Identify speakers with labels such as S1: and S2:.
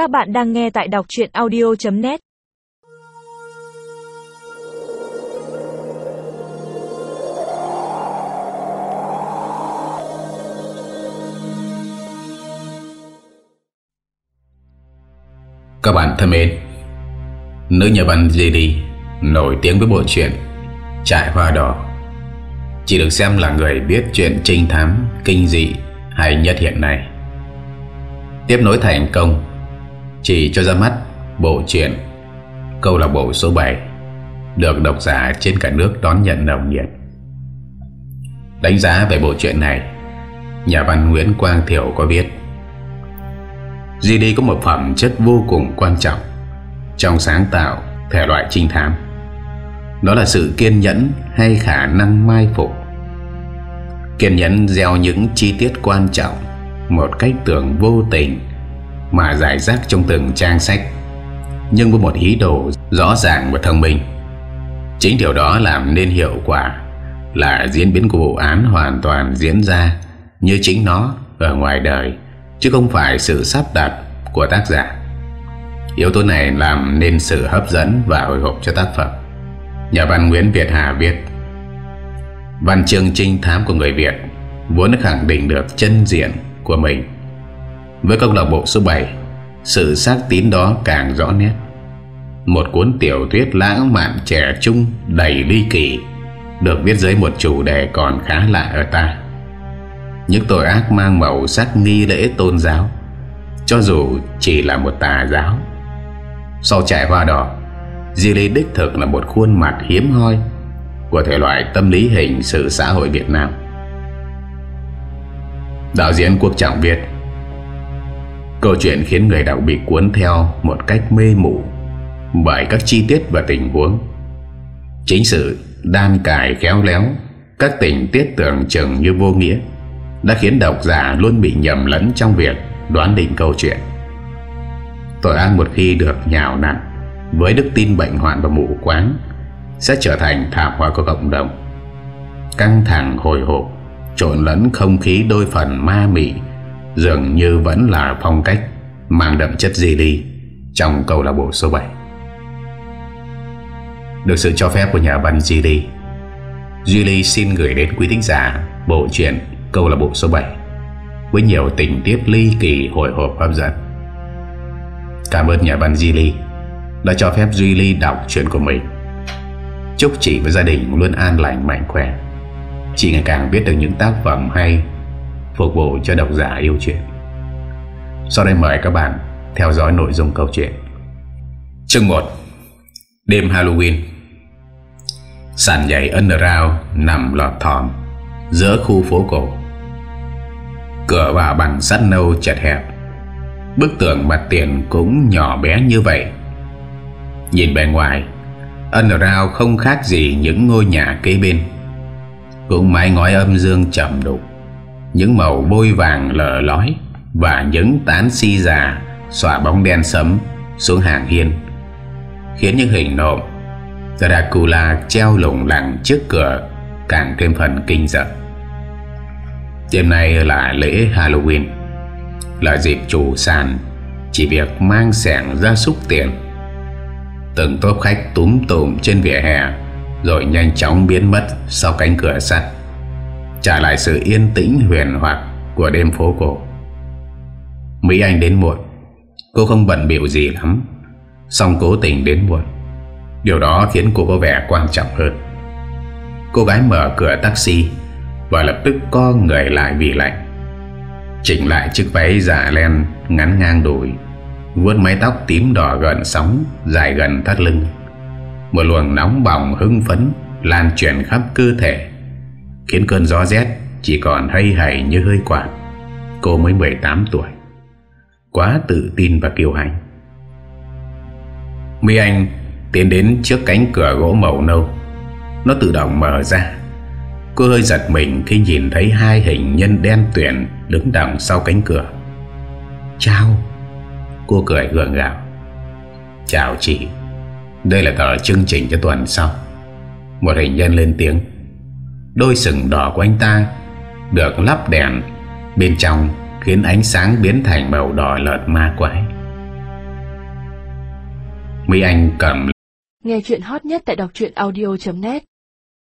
S1: Các bạn đang nghe tại đọc chuyện audio.net
S2: Các bạn thân mến, Nữ nhà văn JD Nổi tiếng với bộ truyện Trại Hoa Đỏ. Chỉ được xem là người biết chuyện trinh thám Kinh dị hay nhất hiện nay. Tiếp nối thành công chỉ cho ra mắt Bộ truyện Câu lạc bộ số 7 Được độc giả trên cả nước đón nhận nồng nhiệt Đánh giá về bộ truyện này, Nhà văn Nguyễn Quang Thiểu có viết GD có một phẩm chất vô cùng quan trọng trong sáng tạo thể loại trinh thám. Đó là sự kiên nhẫn hay khả năng mai phục. Kiên nhẫn gieo những chi tiết quan trọng một cách tưởng vô tình mà giải rác trong từng trang sách nhưng với một ý đồ rõ ràng và thông minh. Chính điều đó làm nên hiệu quả là diễn biến của vụ án hoàn toàn diễn ra như chính nó ở ngoài đời, chứ không phải sự sắp đặt của tác giả. Yếu tố này làm nên sự hấp dẫn và hồi hộp cho tác phẩm. Nhà văn Nguyễn Việt Hà viết, Văn chương trinh thám của người Việt vốn khẳng định được chân diện của mình. Với câu lạc bộ số 7, sự xác tín đó càng rõ nét. Một cuốn tiểu thuyết lãng mạn trẻ trung đầy ly kỳ được viết dưới một chủ đề còn khá lạ ở ta những tội ác mang màu sắc nghi lễ tôn giáo cho dù chỉ là một tà giáo sau trại hoa đỏ Di Lê đích thực là một khuôn mặt hiếm hoi của thể loại tâm lý hình sự xã hội Việt Nam đạo diễn Quốc Trọng Việt câu chuyện khiến người đọc bị cuốn theo một cách mê mụ bởi các chi tiết và tình huống chính sự đan cài khéo léo các tình tiết tưởng chừng như vô nghĩa đã khiến độc giả luôn bị nhầm lẫn trong việc đoán định câu chuyện. Tội ác một khi được nhào nặn với đức tin bệnh hoạn và mù quáng sẽ trở thành thảm họa của cộng đồng. Căng thẳng hồi hộp, trộn lẫn không khí đôi phần ma mị dường như vẫn là phong cách mang đậm chất gì đi trong câu lạc bộ số 7. Được sự cho phép của nhà văn Gili Gili xin gửi đến quý thính giả bộ truyện câu lạc bộ số 7 với nhiều tình tiết ly kỳ hồi hộp hấp dẫn. Cảm ơn nhà văn Di đã cho phép Duy đọc chuyện của mình. Chúc chị và gia đình luôn an lành, mạnh khỏe. Chị ngày càng biết được những tác phẩm hay phục vụ cho độc giả yêu chuyện. Sau đây mời các bạn theo dõi nội dung câu chuyện. Chương 1 Đêm Halloween. Sàn nhảy underground nằm lọt thỏm giữa khu phố cổ. Cửa vào bằng sắt nâu chật hẹp. Bức tường mặt tiền cũng nhỏ bé như vậy. Nhìn bề ngoài, underground không khác gì những ngôi nhà kế bên. Cũng mái ngói âm dương chậm đục những màu bôi vàng lờ lói và những tán si già xòa bóng đen sấm xuống hàng hiên, khiến những hình nộm Dracula treo lủng lẳng trước cửa càng thêm phần kinh sợ. Đêm nay là lễ Halloween, Là dịp chủ sàn Chỉ việc mang sẻng ra xúc tiền Từng tốt khách túm tùm trên vỉa hè Rồi nhanh chóng biến mất Sau cánh cửa sắt. Trả lại sự yên tĩnh huyền hoặc Của đêm phố cổ. Mỹ Anh đến muộn. Cô không bận biểu gì lắm. Song cố tình đến muộn. Điều đó khiến cô có vẻ quan trọng hơn. Cô gái mở cửa taxi và lập tức co người lại vì lạnh. Chỉnh lại chiếc váy giả len ngắn ngang đùi. Vuốt mái tóc tím đỏ gần sóng, Dài gần thắt lưng. Một luồng nóng bỏng hưng phấn Lan truyền khắp cơ thể. Khiến cơn gió rét Chỉ còn hay hay như hơi quạt Cô mới 18 tuổi Quá tự tin và kiêu hãnh Mi Anh, tiến đến trước cánh cửa gỗ màu nâu Nó tự động mở ra Cô hơi giật mình khi nhìn thấy hai hình nhân đen tuyển đứng đằng sau cánh cửa. Chào. Cô cười gượng gạo. Chào chị. Đây là tờ chương trình cho tuần sau. Một hình nhân lên tiếng. Đôi sừng đỏ của anh ta Được lắp đèn, bên trong Khiến ánh sáng biến thành màu đỏ lợt ma quái. Mỹ Anh cầm
S3: Nghe chuyện hot nhất tại đọc audio.net